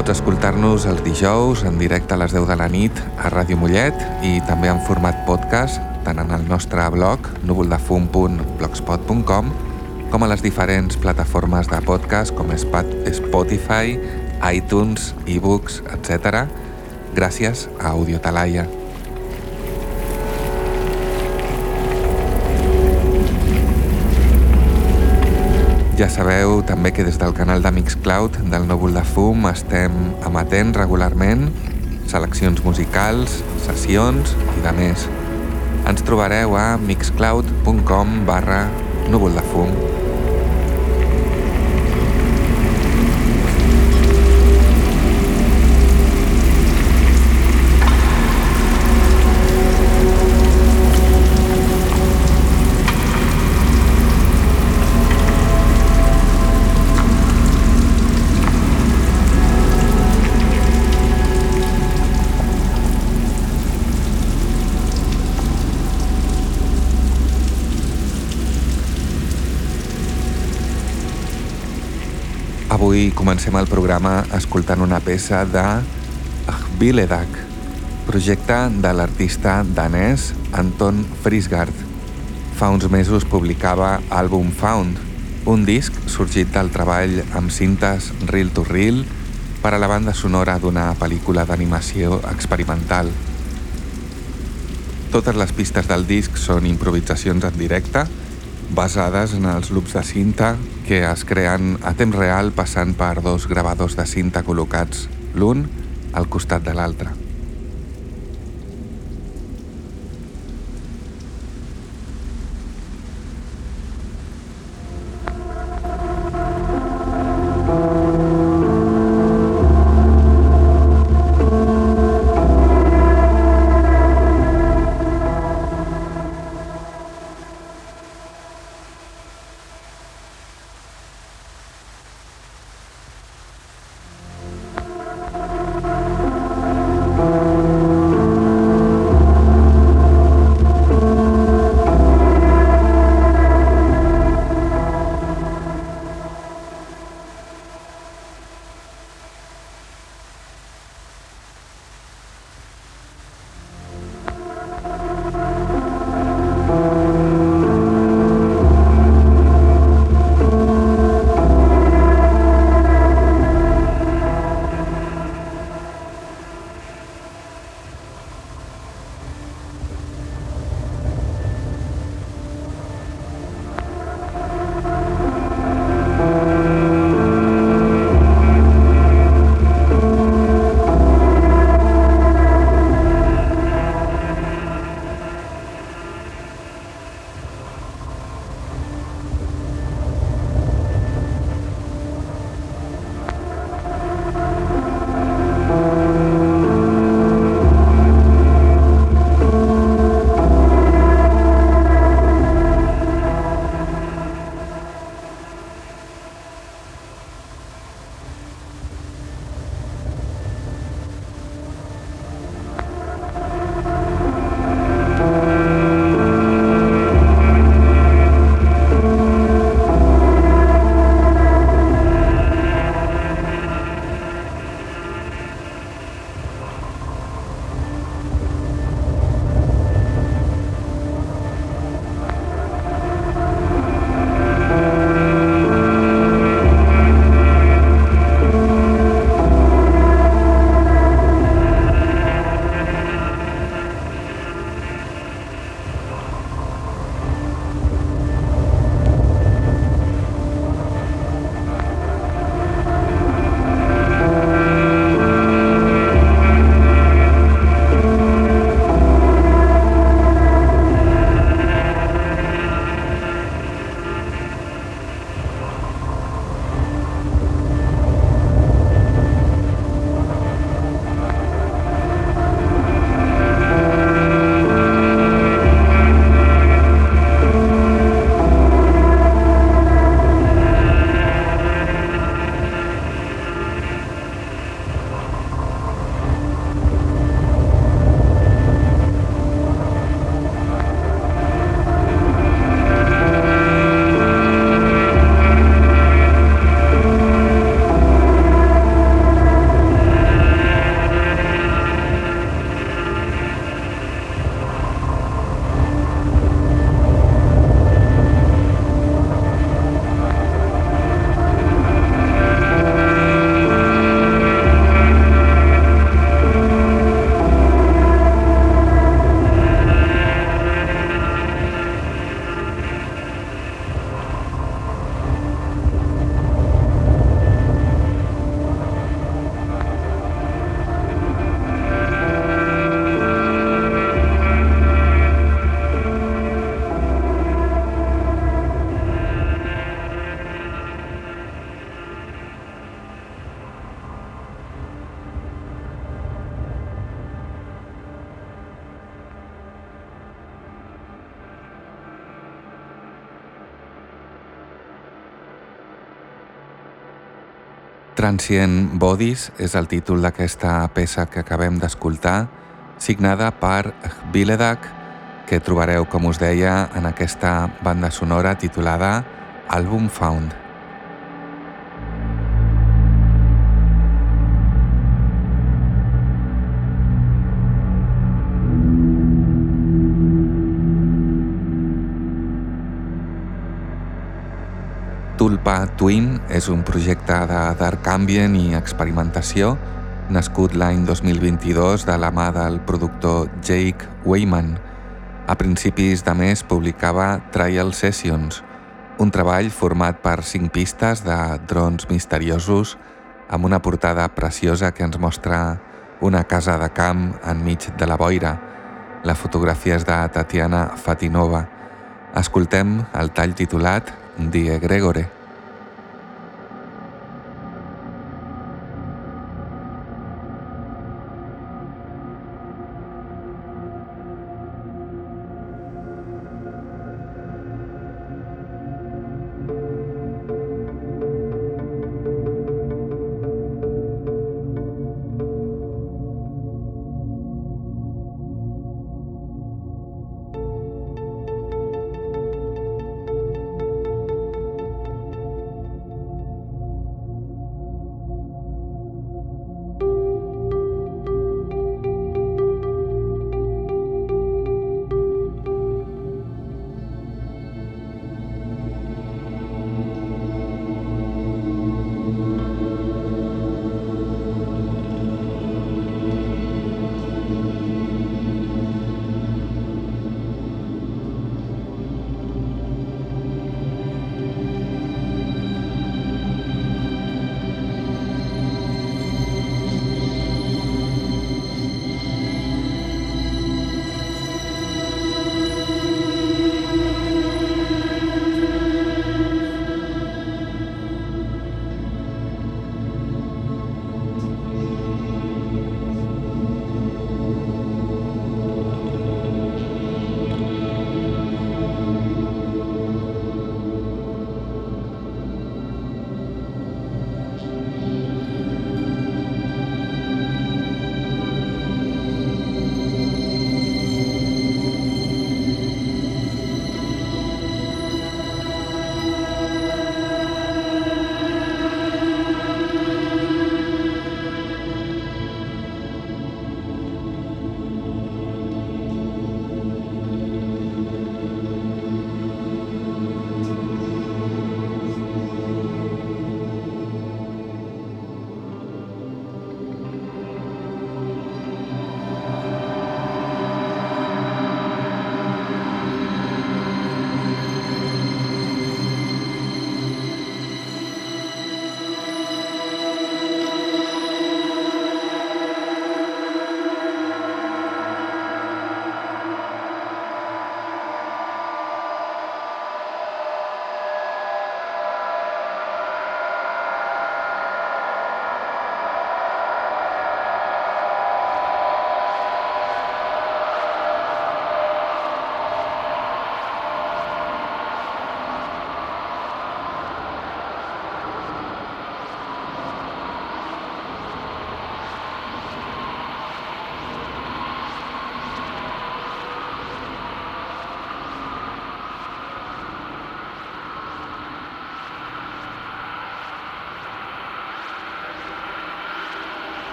Pots escoltar-nos els dijous en directe a les 10 de la nit a Ràdio Mollet i també en format podcast tant en el nostre blog núvoldefum.blogspot.com com a les diferents plataformes de podcast com Spotify, iTunes, ebooks, etc. gràcies a Audiotalaia. Ja sabeu també que des del canal de Mixcloud del Núvol de Fum estem emetent regularment seleccions musicals, sessions i de més. Ens trobareu a mixcloud.com barra núvol de fum. Avui comencem el programa escoltant una peça de Ahviledak, projecte de l'artista danès Anton Frisgard. Fa uns mesos publicava Album Found, un disc sorgit del treball amb cintes reel to reel per a la banda sonora d'una pel·lícula d'animació experimental. Totes les pistes del disc són improvisacions en directe, basades en els loops de cinta que es creen a temps real passant per dos gravadors de cinta col·locats l'un al costat de l'altre. Transient Bodies és el títol d'aquesta peça que acabem d'escoltar, signada per Biledak, que trobareu, com us deia, en aquesta banda sonora titulada Album Found. Tulpa Twin és un projecte de dark ambient i experimentació nascut l'any 2022 de la mà del productor Jake Wayman. A principis de mes publicava Trial Sessions, un treball format per cinc pistes de drons misteriosos amb una portada preciosa que ens mostra una casa de camp enmig de la boira. La fotografia és de Tatiana Fatinova. Escoltem el tall titulat Die Gregore.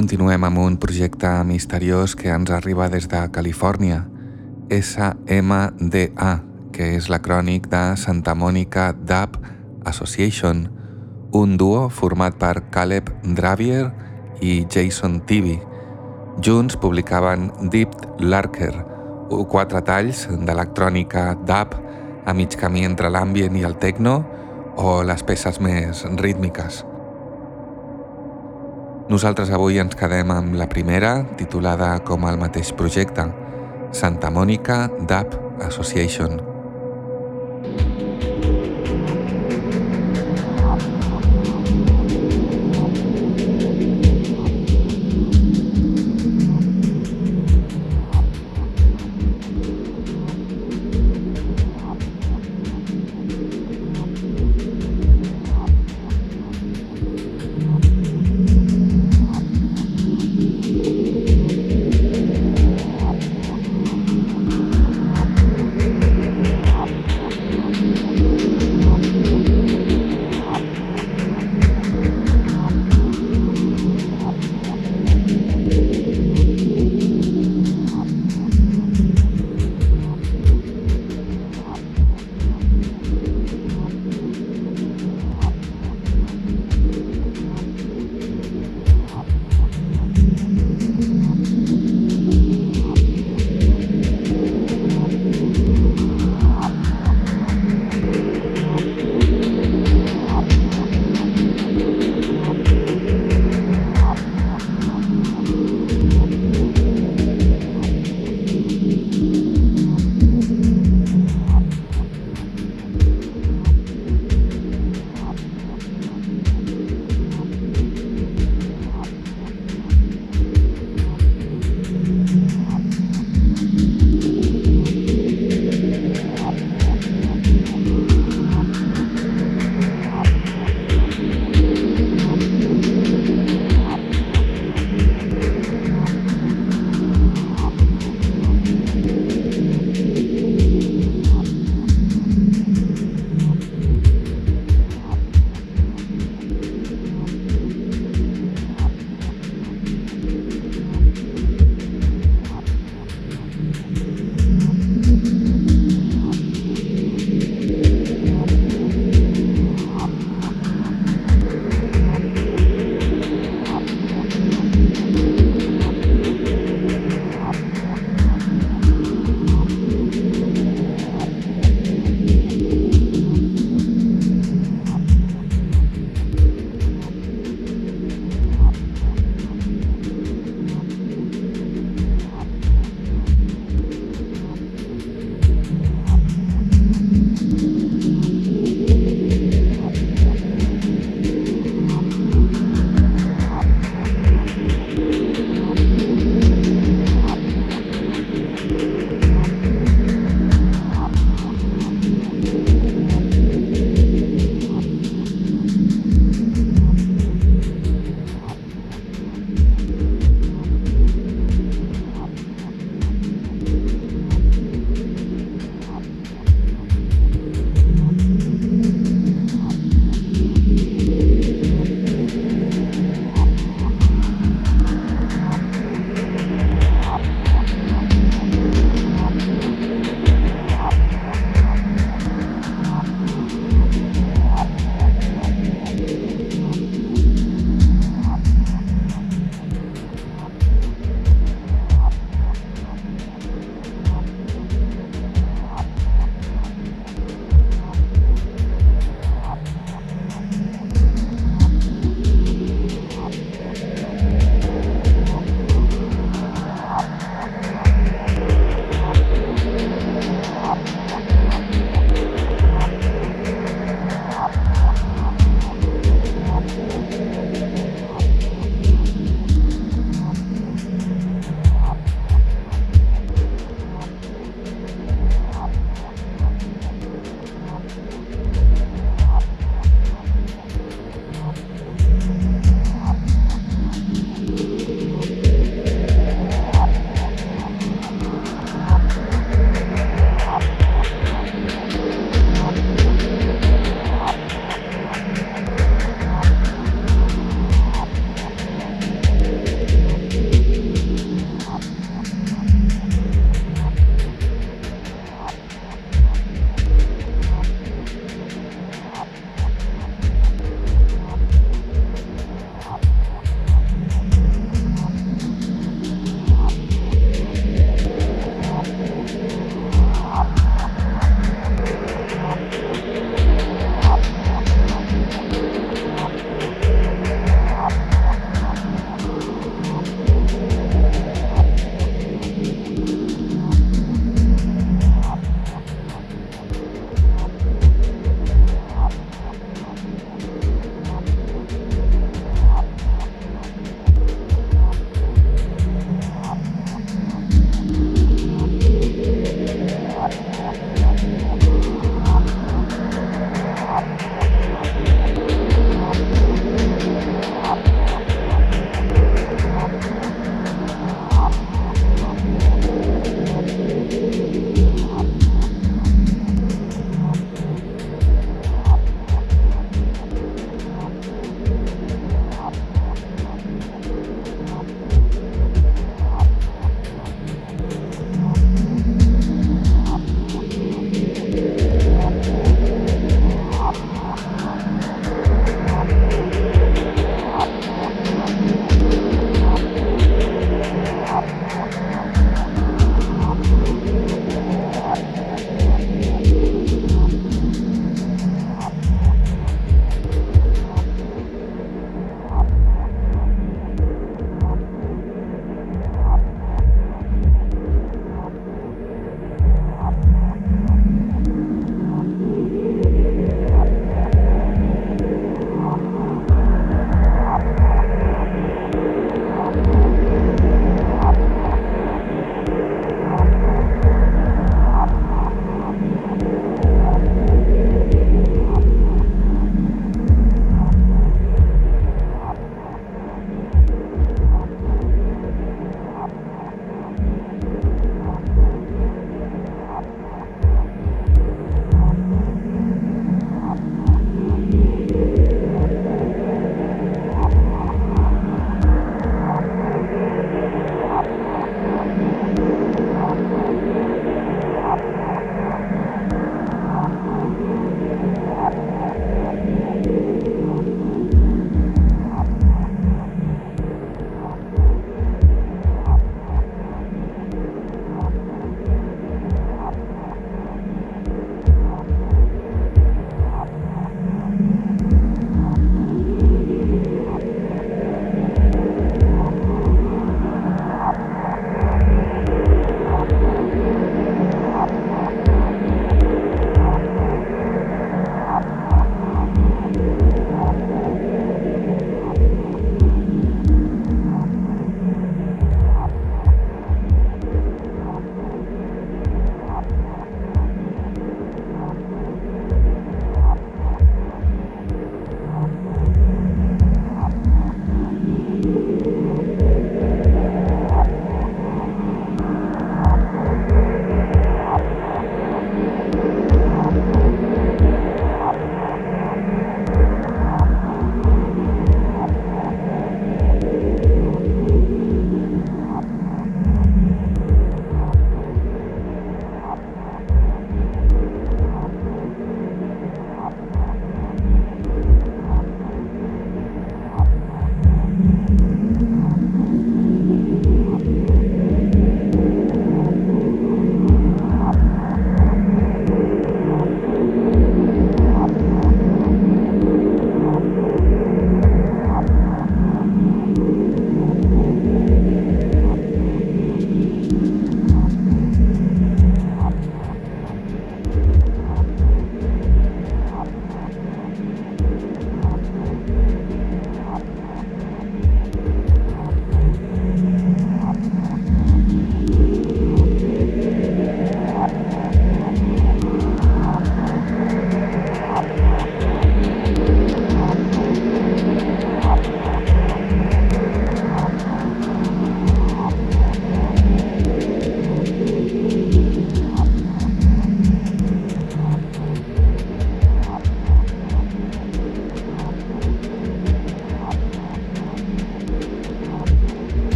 Continuem amb un projecte misteriós que ens arriba des de Califòrnia, SMDA, que és l'acrònic de Santa Monica Dub Association, un duo format per Caleb Dravier i Jason Tibi. Junts publicaven Deep Larker, quatre talls d'electrònica dub a mig camí entre l'ambient i el techno o les peces més rítmiques. Nosaltres avui ens quedem amb la primera, titulada com el mateix projecte, Santa Monica Dub Association.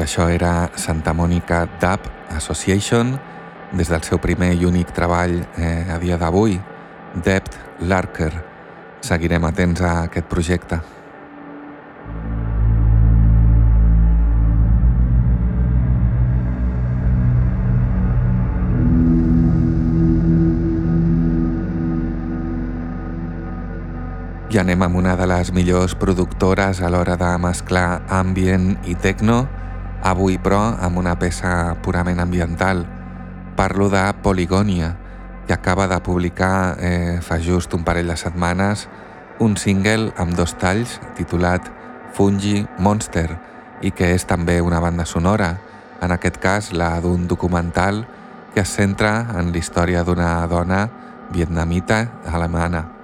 Doncs això era Santa Monica Dub Association, des del seu primer i únic treball eh, a dia d'avui, Depth Larker. Seguirem atents a aquest projecte. I anem amb una de les millors productores a l'hora de mesclar ambient i techno, avui però amb una peça purament ambiental. Parlo de Poligonia, que acaba de publicar eh, fa just un parell de setmanes un single amb dos talls titulat Fungi Monster i que és també una banda sonora, en aquest cas la d'un documental que es centra en la història d'una dona vietnamita alemana.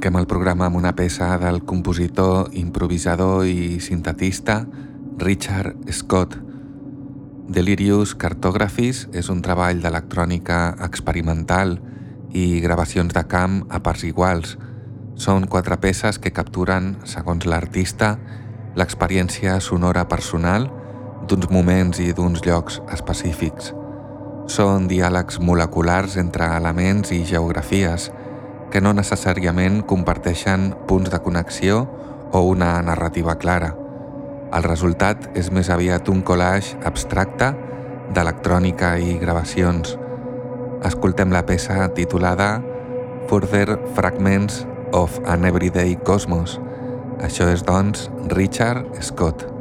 Tanquem el programa amb una peça del compositor, improvisador i sintetista Richard Scott. Delirious Cartographies és un treball d'electrònica experimental i gravacions de camp a parts iguals. Són quatre peces que capturen, segons l'artista, l'experiència sonora personal d'uns moments i d'uns llocs específics. Són diàlegs moleculars entre elements i geografies, que no necessàriament comparteixen punts de connexió o una narrativa clara. El resultat és més aviat un collage abstracte d'electrònica i gravacions. Escoltem la peça titulada Further Fragments of an Everyday Cosmos. Això és, doncs, Richard Scott.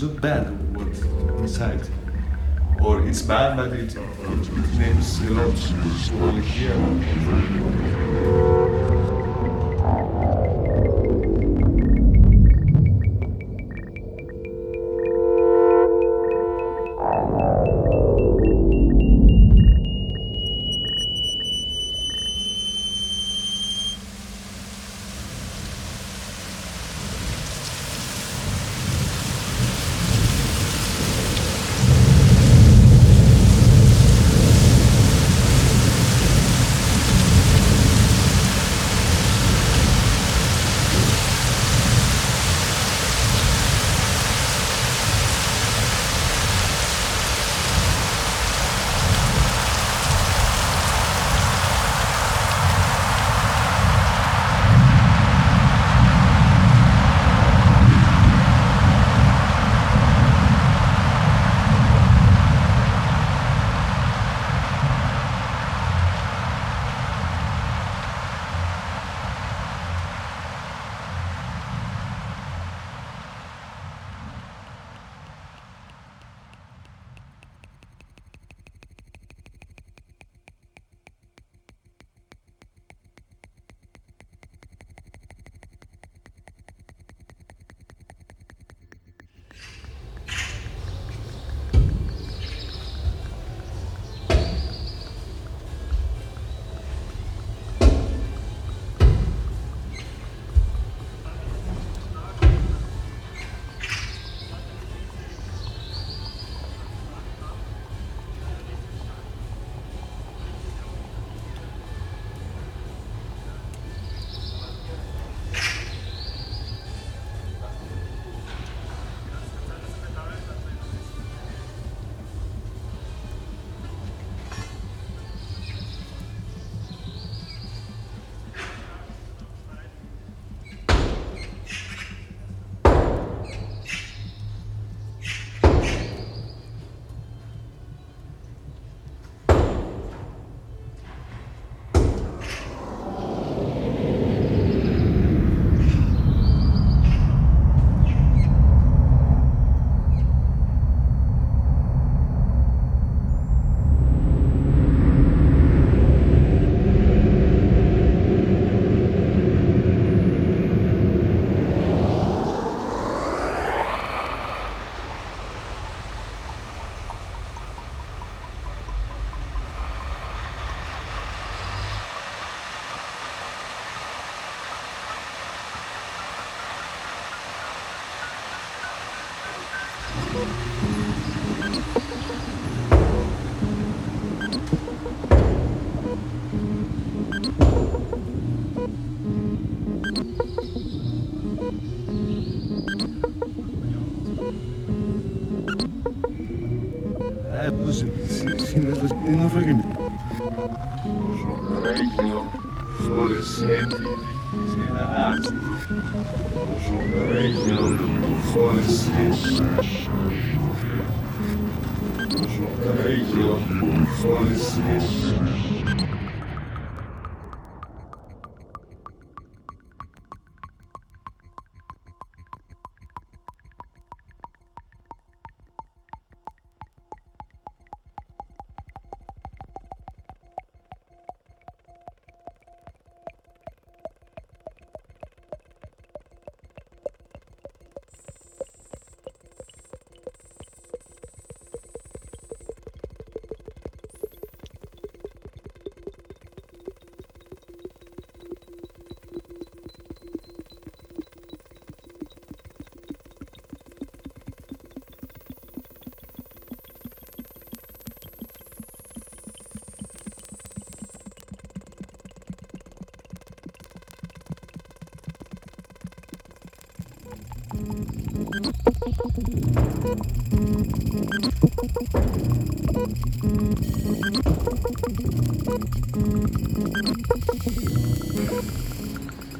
Is, not bad what inside. Or it's bad, but it, it names a lot only here.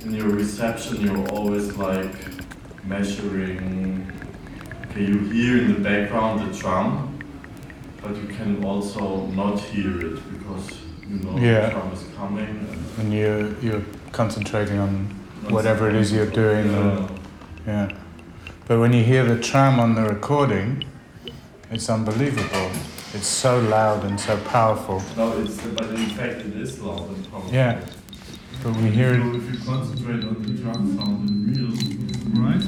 In your reception, you're always like measuring. Okay, you hear in the background the drum, but you can also not hear it because you know Yeah. the drum is coming. And and you you're concentrating on whatever it is you're doing. Yeah. And, yeah, But when you hear the tram on the recording, it's unbelievable. It's so loud and so powerful. No, it's but in fact it is loud and powerful. Yeah. But we hear So it. if you concentrate on the drum sound in real, right?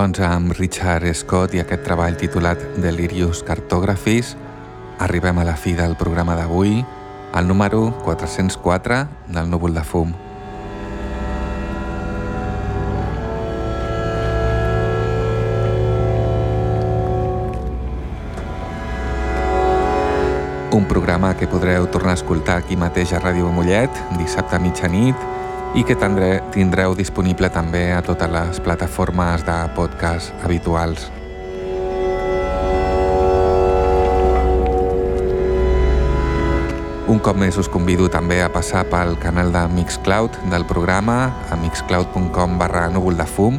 Doncs amb Richard Scott i aquest treball titulat Delirious Cartographies arribem a la fi del programa d'avui, el número 404 del núvol de fum. Un programa que podreu tornar a escoltar aquí mateix a Ràdio Mollet, dissabte a mitjanit, i que tindré, tindreu disponible també a totes les plataformes de podcast habituals. Un cop més us convido també a passar pel canal de Mixcloud del programa a mixcloud.com barra núvol de fum,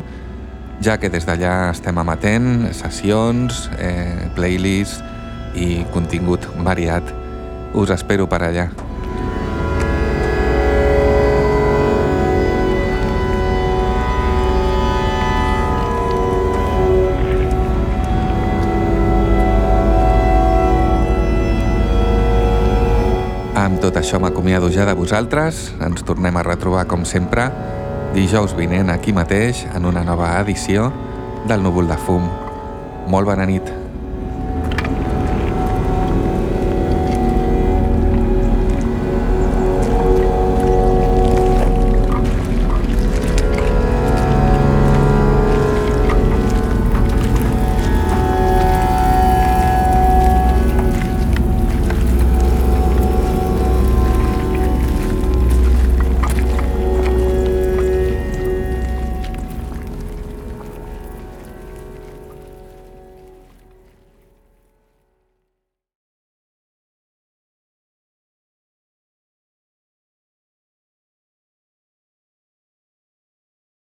ja que des d'allà estem amatent sessions, eh, playlists i contingut variat. Us espero per allà. Això m'acomiado ja de vosaltres. Ens tornem a retrobar, com sempre, dijous vinent aquí mateix en una nova edició del Núvol de Fum. Molt bona nit.